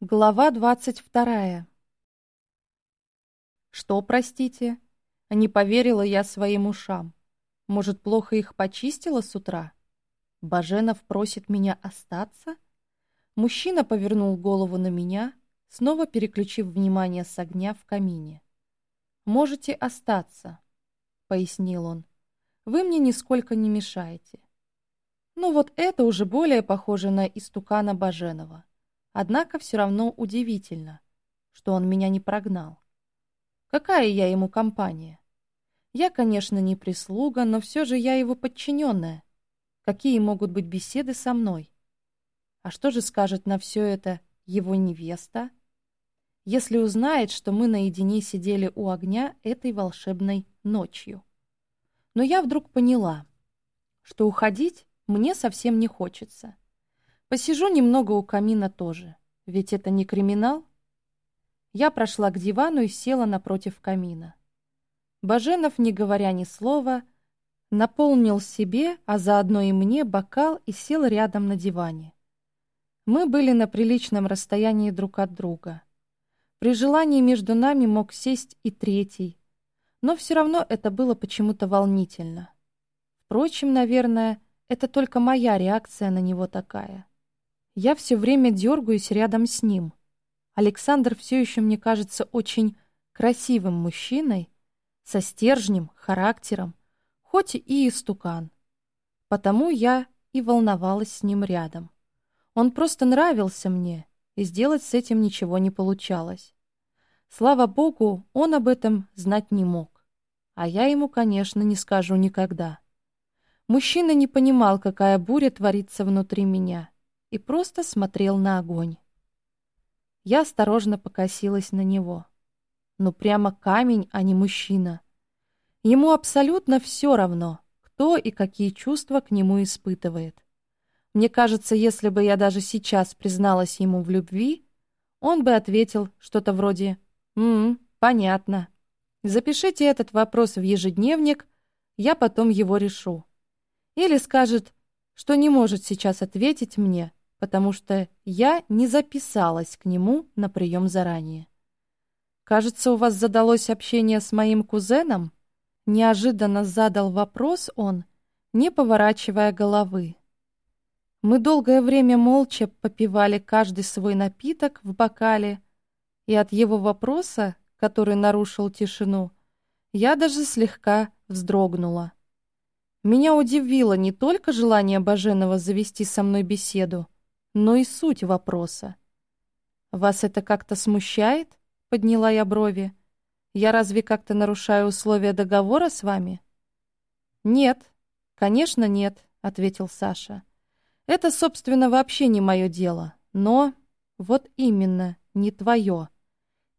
Глава двадцать вторая. Что, простите? Не поверила я своим ушам. Может, плохо их почистила с утра? Баженов просит меня остаться? Мужчина повернул голову на меня, снова переключив внимание с огня в камине. «Можете остаться», — пояснил он. «Вы мне нисколько не мешаете». Ну вот это уже более похоже на истукана Баженова. Однако все равно удивительно, что он меня не прогнал. Какая я ему компания? Я, конечно, не прислуга, но все же я его подчиненная. Какие могут быть беседы со мной? А что же скажет на все это его невеста? Если узнает, что мы наедине сидели у огня этой волшебной ночью. Но я вдруг поняла, что уходить мне совсем не хочется. Посижу немного у камина тоже, ведь это не криминал. Я прошла к дивану и села напротив камина. Баженов, не говоря ни слова, наполнил себе, а заодно и мне, бокал и сел рядом на диване. Мы были на приличном расстоянии друг от друга. При желании между нами мог сесть и третий, но все равно это было почему-то волнительно. Впрочем, наверное, это только моя реакция на него такая. Я все время дергаюсь рядом с ним. Александр все еще мне кажется очень красивым мужчиной, со стержнем, характером, хоть и истукан. Потому я и волновалась с ним рядом. Он просто нравился мне, и сделать с этим ничего не получалось. Слава богу, он об этом знать не мог. А я ему, конечно, не скажу никогда. Мужчина не понимал, какая буря творится внутри меня и просто смотрел на огонь. Я осторожно покосилась на него. Ну прямо камень, а не мужчина. Ему абсолютно все равно, кто и какие чувства к нему испытывает. Мне кажется, если бы я даже сейчас призналась ему в любви, он бы ответил что-то вроде «Ммм, понятно. Запишите этот вопрос в ежедневник, я потом его решу». Или скажет, что не может сейчас ответить мне, потому что я не записалась к нему на прием заранее. «Кажется, у вас задалось общение с моим кузеном?» Неожиданно задал вопрос он, не поворачивая головы. Мы долгое время молча попивали каждый свой напиток в бокале, и от его вопроса, который нарушил тишину, я даже слегка вздрогнула. Меня удивило не только желание Баженова завести со мной беседу, но и суть вопроса. «Вас это как-то смущает?» — подняла я брови. «Я разве как-то нарушаю условия договора с вами?» «Нет, конечно, нет», — ответил Саша. «Это, собственно, вообще не мое дело. Но вот именно, не твое.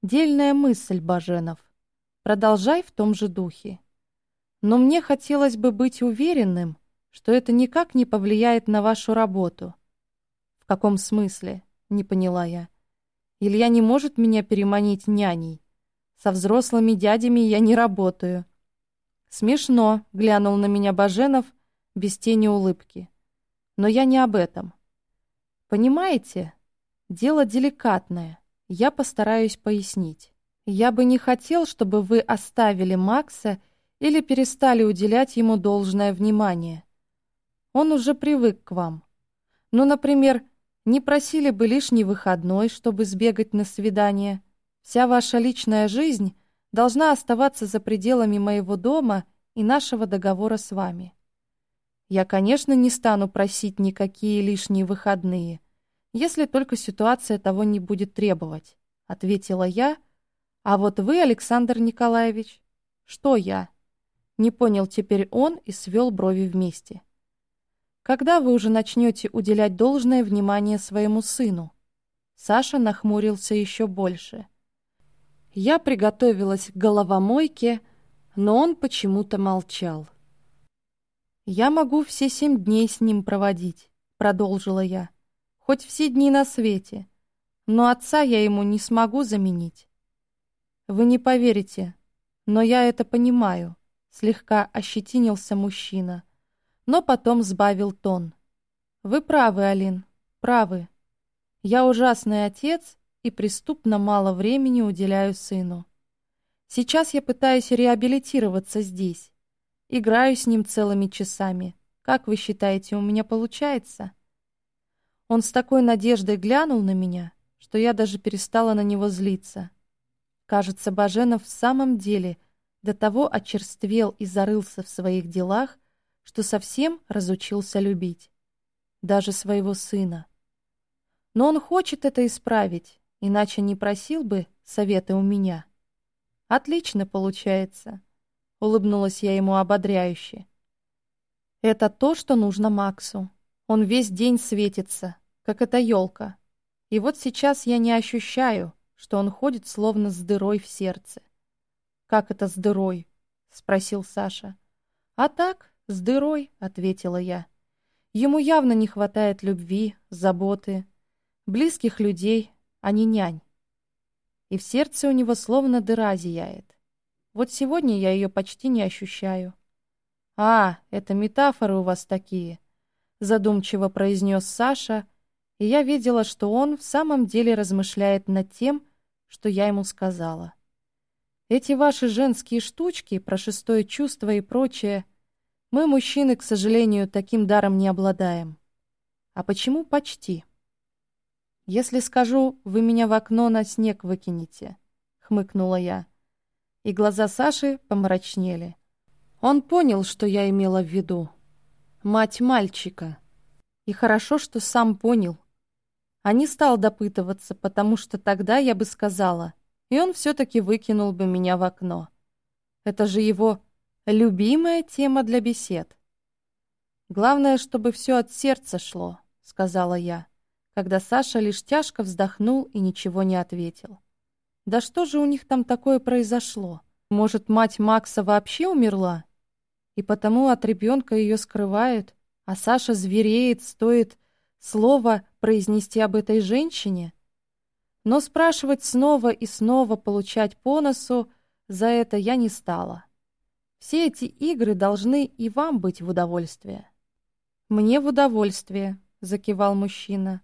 Дельная мысль, Баженов. Продолжай в том же духе. Но мне хотелось бы быть уверенным, что это никак не повлияет на вашу работу каком смысле?» — не поняла я. «Илья не может меня переманить няней. Со взрослыми дядями я не работаю». «Смешно», — глянул на меня Баженов без тени улыбки. «Но я не об этом. Понимаете, дело деликатное. Я постараюсь пояснить. Я бы не хотел, чтобы вы оставили Макса или перестали уделять ему должное внимание. Он уже привык к вам. Ну, например, не просили бы лишний выходной, чтобы сбегать на свидание. Вся ваша личная жизнь должна оставаться за пределами моего дома и нашего договора с вами. Я, конечно, не стану просить никакие лишние выходные, если только ситуация того не будет требовать, ответила я. А вот вы, Александр Николаевич, что я? Не понял теперь он и свел брови вместе. Когда вы уже начнете уделять должное внимание своему сыну? Саша нахмурился еще больше. Я приготовилась к головомойке, но он почему-то молчал. «Я могу все семь дней с ним проводить», — продолжила я. «Хоть все дни на свете. Но отца я ему не смогу заменить». «Вы не поверите, но я это понимаю», — слегка ощетинился мужчина но потом сбавил тон. «Вы правы, Алин, правы. Я ужасный отец и преступно мало времени уделяю сыну. Сейчас я пытаюсь реабилитироваться здесь. Играю с ним целыми часами. Как вы считаете, у меня получается? Он с такой надеждой глянул на меня, что я даже перестала на него злиться. Кажется, Баженов в самом деле до того очерствел и зарылся в своих делах, что совсем разучился любить. Даже своего сына. Но он хочет это исправить, иначе не просил бы советы у меня. Отлично получается. Улыбнулась я ему ободряюще. Это то, что нужно Максу. Он весь день светится, как эта елка. И вот сейчас я не ощущаю, что он ходит словно с дырой в сердце. «Как это с дырой?» — спросил Саша. «А так, с дырой», — ответила я. «Ему явно не хватает любви, заботы, близких людей, а не нянь. И в сердце у него словно дыра зияет. Вот сегодня я ее почти не ощущаю». «А, это метафоры у вас такие», — задумчиво произнес Саша, — и я видела, что он в самом деле размышляет над тем, что я ему сказала. Эти ваши женские штучки про шестое чувство и прочее, мы, мужчины, к сожалению, таким даром не обладаем. А почему почти? Если скажу, вы меня в окно на снег выкинете, хмыкнула я. И глаза Саши помрачнели. Он понял, что я имела в виду. Мать мальчика. И хорошо, что сам понял, а не стал допытываться, потому что тогда я бы сказала, и он все-таки выкинул бы меня в окно. Это же его любимая тема для бесед. Главное, чтобы все от сердца шло, сказала я, когда Саша лишь тяжко вздохнул и ничего не ответил. Да что же у них там такое произошло? Может, мать Макса вообще умерла? И потому от ребенка ее скрывают, а Саша звереет, стоит слово произнести об этой женщине? Но спрашивать снова и снова, получать по носу, за это я не стала. Все эти игры должны и вам быть в удовольствие. «Мне в удовольствие», — закивал мужчина.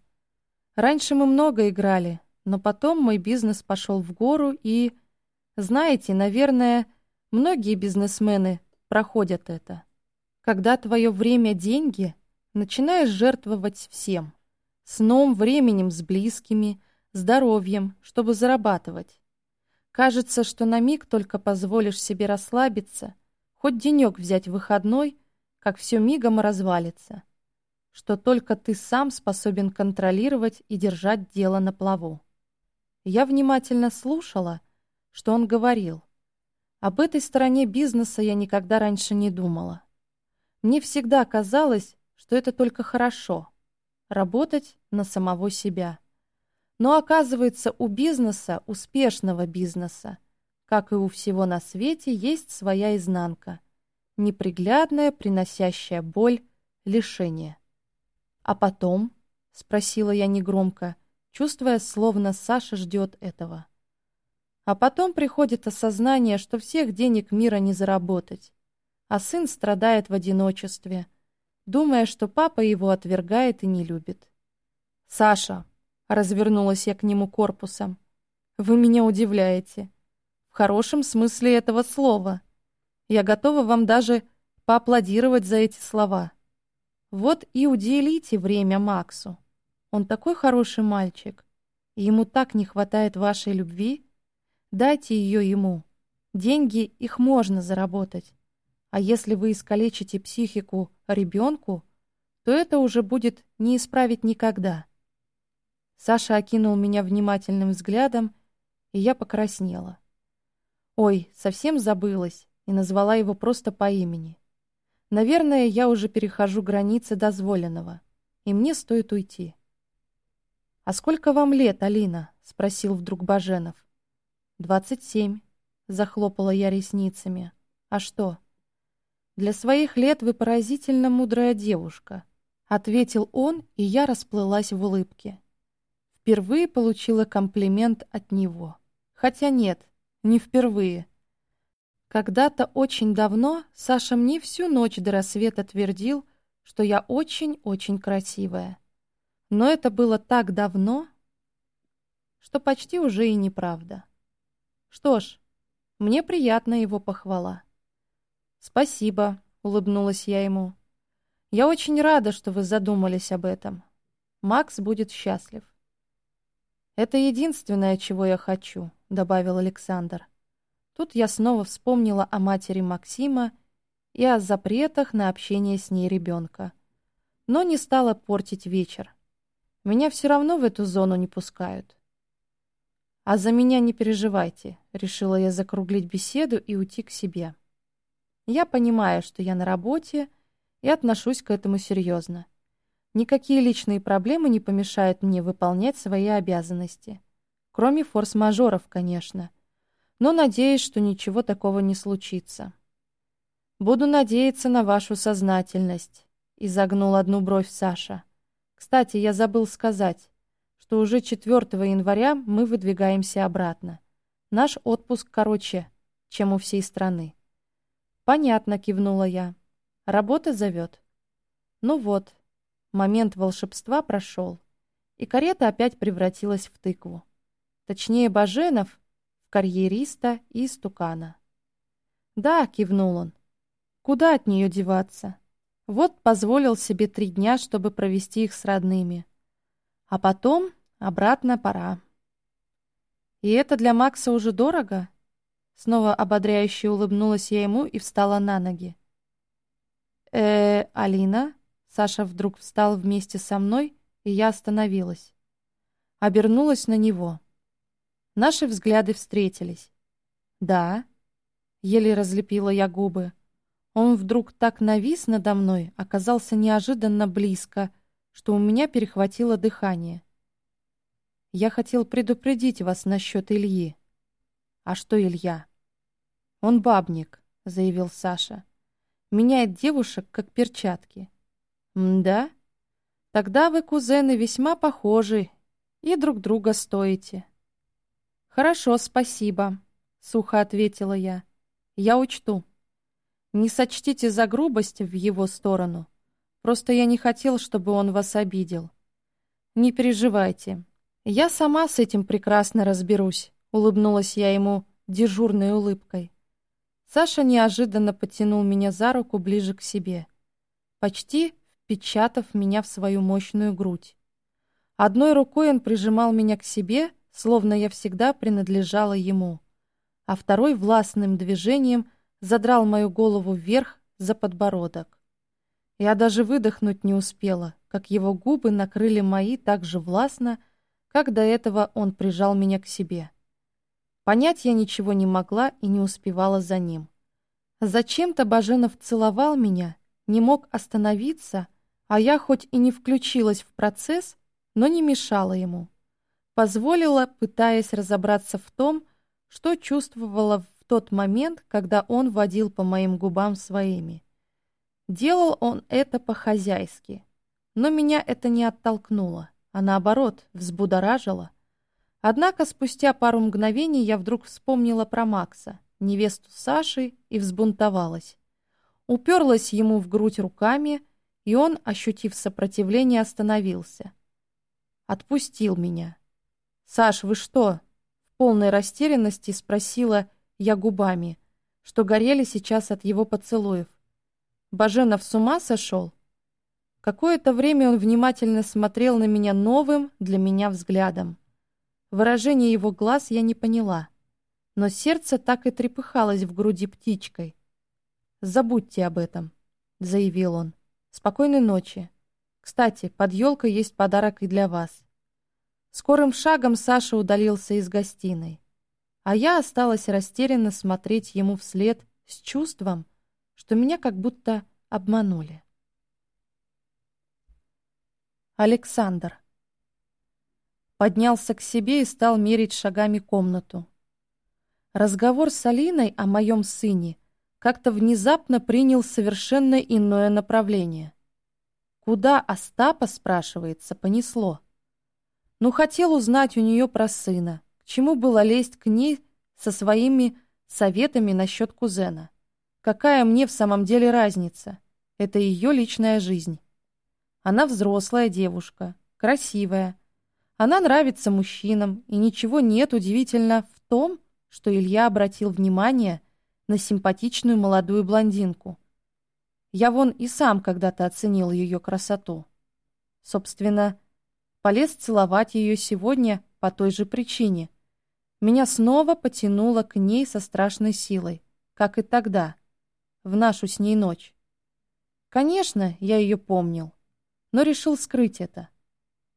«Раньше мы много играли, но потом мой бизнес пошел в гору и... Знаете, наверное, многие бизнесмены проходят это. Когда твое время — деньги — Начинаешь жертвовать всем. Сном, временем с близкими, здоровьем, чтобы зарабатывать. Кажется, что на миг только позволишь себе расслабиться, хоть денек взять выходной, как все мигом развалится. Что только ты сам способен контролировать и держать дело на плаву. Я внимательно слушала, что он говорил. Об этой стороне бизнеса я никогда раньше не думала. Мне всегда казалось, что это только хорошо — работать на самого себя. Но оказывается, у бизнеса, успешного бизнеса, как и у всего на свете, есть своя изнанка, неприглядная, приносящая боль, лишение. «А потом?» — спросила я негромко, чувствуя, словно Саша ждет этого. А потом приходит осознание, что всех денег мира не заработать, а сын страдает в одиночестве — думая, что папа его отвергает и не любит. «Саша», — развернулась я к нему корпусом, — «вы меня удивляете. В хорошем смысле этого слова. Я готова вам даже поаплодировать за эти слова. Вот и уделите время Максу. Он такой хороший мальчик, ему так не хватает вашей любви. Дайте ее ему. Деньги, их можно заработать. А если вы искалечите психику ребенку, то это уже будет не исправить никогда. Саша окинул меня внимательным взглядом, и я покраснела. Ой, совсем забылась и назвала его просто по имени. Наверное, я уже перехожу границы дозволенного, и мне стоит уйти. «А сколько вам лет, Алина?» — спросил вдруг Баженов. «Двадцать семь», — захлопала я ресницами. «А что?» «Для своих лет вы поразительно мудрая девушка», — ответил он, и я расплылась в улыбке. Впервые получила комплимент от него. Хотя нет, не впервые. Когда-то очень давно Саша мне всю ночь до рассвета твердил, что я очень-очень красивая. Но это было так давно, что почти уже и неправда. Что ж, мне приятна его похвала. «Спасибо», — улыбнулась я ему. «Я очень рада, что вы задумались об этом. Макс будет счастлив». «Это единственное, чего я хочу», — добавил Александр. Тут я снова вспомнила о матери Максима и о запретах на общение с ней ребенка. Но не стала портить вечер. Меня все равно в эту зону не пускают. «А за меня не переживайте», — решила я закруглить беседу и уйти к себе. Я понимаю, что я на работе и отношусь к этому серьезно. Никакие личные проблемы не помешают мне выполнять свои обязанности. Кроме форс-мажоров, конечно. Но надеюсь, что ничего такого не случится. «Буду надеяться на вашу сознательность», — изогнул одну бровь Саша. «Кстати, я забыл сказать, что уже 4 января мы выдвигаемся обратно. Наш отпуск короче, чем у всей страны». «Понятно», — кивнула я. «Работа зовет». Ну вот, Момент волшебства прошел, и карета опять превратилась в тыкву. Точнее, Баженов карьериста и стукана. «Да», — кивнул он, — «куда от нее деваться? Вот позволил себе три дня, чтобы провести их с родными. А потом обратно пора». «И это для Макса уже дорого?» Снова ободряюще улыбнулась я ему и встала на ноги. э Алина?» Саша вдруг встал вместе со мной, и я остановилась. Обернулась на него. Наши взгляды встретились. «Да», — еле разлепила я губы. Он вдруг так навис надо мной, оказался неожиданно близко, что у меня перехватило дыхание. «Я хотел предупредить вас насчет Ильи». «А что Илья?» «Он бабник», — заявил Саша. «Меняет девушек, как перчатки. «Да? Тогда вы, кузены, весьма похожи и друг друга стоите». «Хорошо, спасибо», — сухо ответила я. «Я учту. Не сочтите за грубость в его сторону. Просто я не хотел, чтобы он вас обидел. Не переживайте. Я сама с этим прекрасно разберусь», — улыбнулась я ему дежурной улыбкой. Саша неожиданно потянул меня за руку ближе к себе. Почти впечатав меня в свою мощную грудь. Одной рукой он прижимал меня к себе, словно я всегда принадлежала ему, а второй властным движением задрал мою голову вверх за подбородок. Я даже выдохнуть не успела, как его губы накрыли мои так же властно, как до этого он прижал меня к себе. Понять я ничего не могла и не успевала за ним. Зачем-то Баженов целовал меня, не мог остановиться, а я хоть и не включилась в процесс, но не мешала ему. Позволила, пытаясь разобраться в том, что чувствовала в тот момент, когда он водил по моим губам своими. Делал он это по-хозяйски, но меня это не оттолкнуло, а наоборот, взбудоражило. Однако спустя пару мгновений я вдруг вспомнила про Макса, невесту Саши, и взбунтовалась. Уперлась ему в грудь руками, и он, ощутив сопротивление, остановился. Отпустил меня. «Саш, вы что?» В полной растерянности спросила я губами, что горели сейчас от его поцелуев. Баженов с ума сошел? Какое-то время он внимательно смотрел на меня новым для меня взглядом. Выражение его глаз я не поняла, но сердце так и трепыхалось в груди птичкой. «Забудьте об этом», — заявил он. Спокойной ночи. Кстати, под елкой есть подарок и для вас. Скорым шагом Саша удалился из гостиной, а я осталась растерянно смотреть ему вслед с чувством, что меня как будто обманули. Александр поднялся к себе и стал мерить шагами комнату. Разговор с Алиной о моем сыне как-то внезапно принял совершенно иное направление. Куда Остапа, спрашивается, понесло? Ну, хотел узнать у нее про сына, к чему было лезть к ней со своими советами насчет кузена. Какая мне в самом деле разница? Это ее личная жизнь. Она взрослая девушка, красивая. Она нравится мужчинам, и ничего нет удивительно в том, что Илья обратил внимание на симпатичную молодую блондинку. Я вон и сам когда-то оценил ее красоту. Собственно, полез целовать ее сегодня по той же причине. Меня снова потянуло к ней со страшной силой, как и тогда, в нашу с ней ночь. Конечно, я ее помнил, но решил скрыть это.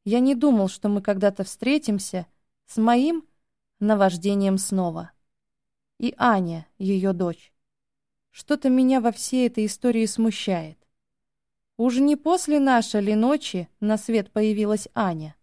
Я не думал, что мы когда-то встретимся с моим наваждением снова. И Аня, ее дочь. Что-то меня во всей этой истории смущает. Уж не после нашей ли ночи на свет появилась Аня?